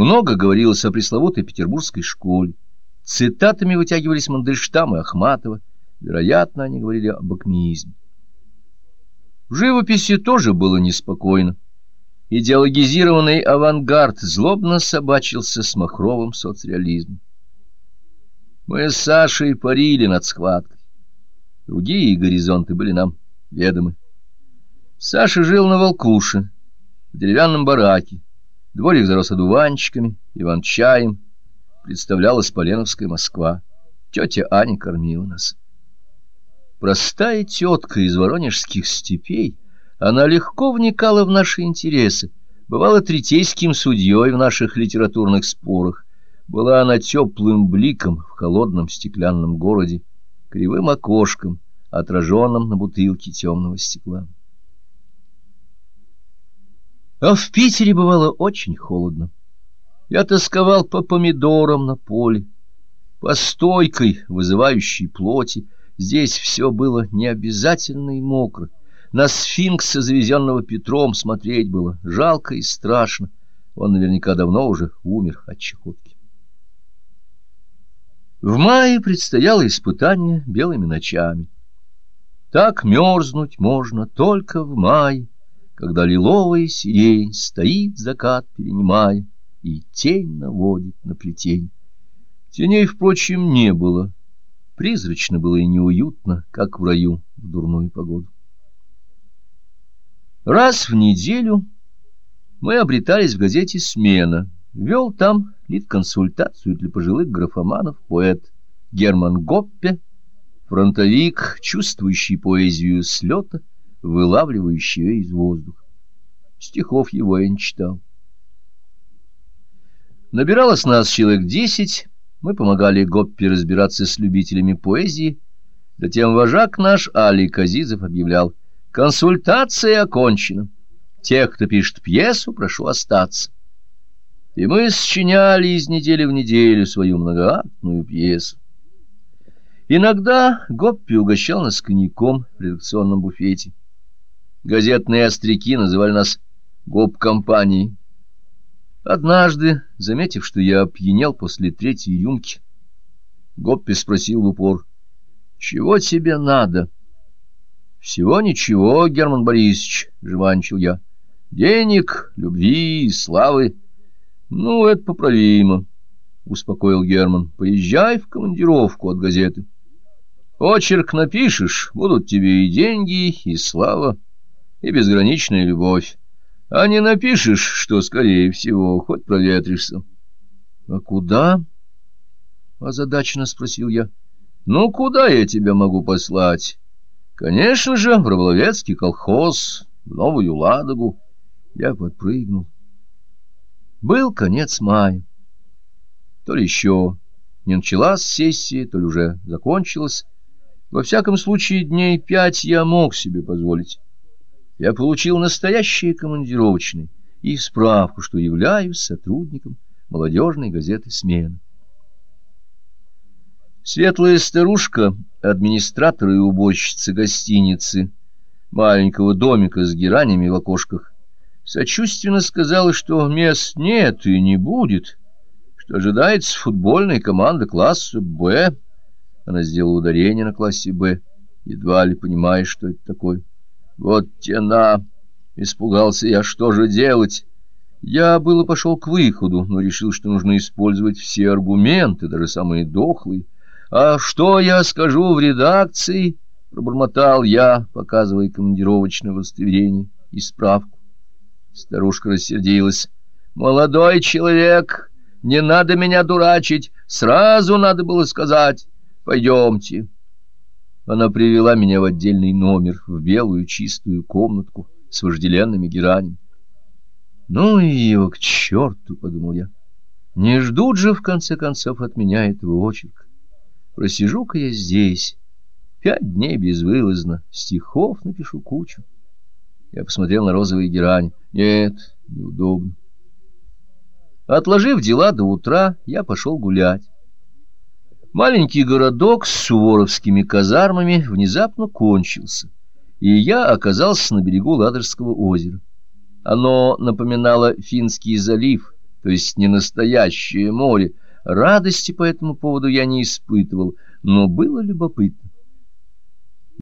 Много говорилось о пресловутой петербургской школе. Цитатами вытягивались Мандельштам и Ахматова. Вероятно, они говорили об акмеизме. В живописи тоже было неспокойно. Идеологизированный авангард злобно собачился с махровым соцреализмом. Мы с Сашей парили над схваткой. Другие горизонты были нам ведомы. Саша жил на Волкуше, в деревянном бараке. Дворик зарос одуванчиками, иван-чаем. Представлялась Поленовская Москва. Тетя Аня кормила нас. Простая тетка из воронежских степей, она легко вникала в наши интересы, бывала третейским судьей в наших литературных спорах, была она теплым бликом в холодном стеклянном городе, кривым окошком, отраженным на бутылке темного стекла. А в Питере бывало очень холодно. Я тосковал по помидорам на поле, по стойкой, вызывающей плоти. Здесь все было необязательно и мокро. На сфинкса, завезенного Петром, смотреть было жалко и страшно. Он наверняка давно уже умер от чехотки. В мае предстояло испытание белыми ночами. Так мерзнуть можно только в мае, когда лиловая сирень стоит закат перенимая и тень наводит на плетень. Теней, впрочем, не было. Призрачно было и неуютно, как в раю в дурную погоду. Раз в неделю мы обретались в газете «Смена». Вел там лид-консультацию для пожилых графоманов поэт Герман Гоппе, фронтовик, чувствующий поэзию слета, вылавливающий из воздуха. Стихов его я не читал. Набиралось нас человек десять, мы помогали Гоппе разбираться с любителями поэзии, затем вожак наш Али Казизов объявлял «Консультация окончена. Тех, кто пишет пьесу, прошу остаться». И мы сочиняли из недели в неделю свою многоактную пьесу. Иногда Гоппи угощал нас коньяком в редакционном буфете. Газетные остряки называли нас гоп-компанией. Однажды, заметив, что я опьянел после третьей рюмки, Гоппи спросил в упор, «Чего тебе надо?» «Всего ничего, Герман Борисович», — жванчил я. «Денег, любви, славы». «Ну, это поправимо», — успокоил Герман. «Поезжай в командировку от газеты». Очерк напишешь, будут тебе и деньги, и слава, и безграничная любовь. А не напишешь, что, скорее всего, хоть проветришься. — А куда? — озадаченно спросил я. — Ну, куда я тебя могу послать? — Конечно же, в Рыболовецкий колхоз, в Новую Ладогу. Я подпрыгнул. Был конец мая. То ли еще не началась сессия, то ли уже закончилась. Во всяком случае, дней пять я мог себе позволить. Я получил настоящие командировочные и справку, что являюсь сотрудником молодежной газеты «Смена». Светлая старушка, администратор и уборщица гостиницы, маленького домика с геранями в окошках, сочувственно сказала, что мест нет и не будет, что ожидается футбольная команда класса «Б», она сделала ударение на классе «Б», едва ли понимая, что это такое. «Вот тена!» — испугался я. «Что же делать?» Я было пошел к выходу, но решил, что нужно использовать все аргументы, даже самые дохлые. «А что я скажу в редакции?» — пробормотал я, показывая командировочное удостоверение и справку. Старушка рассердилась. «Молодой человек, не надо меня дурачить, сразу надо было сказать». Пойдемте. Она привела меня в отдельный номер, в белую чистую комнатку с вожделенными геранями. Ну и его к черту, — подумал я. Не ждут же, в конце концов, от меня этого очерка. Просижу-ка я здесь. Пять дней безвылазно. Стихов напишу кучу. Я посмотрел на розовые герани. Нет, неудобно. Отложив дела до утра, я пошел гулять. Маленький городок с суворовскими казармами внезапно кончился, и я оказался на берегу Ладожского озера. Оно напоминало Финский залив, то есть не настоящее море. Радости по этому поводу я не испытывал, но было любопытно.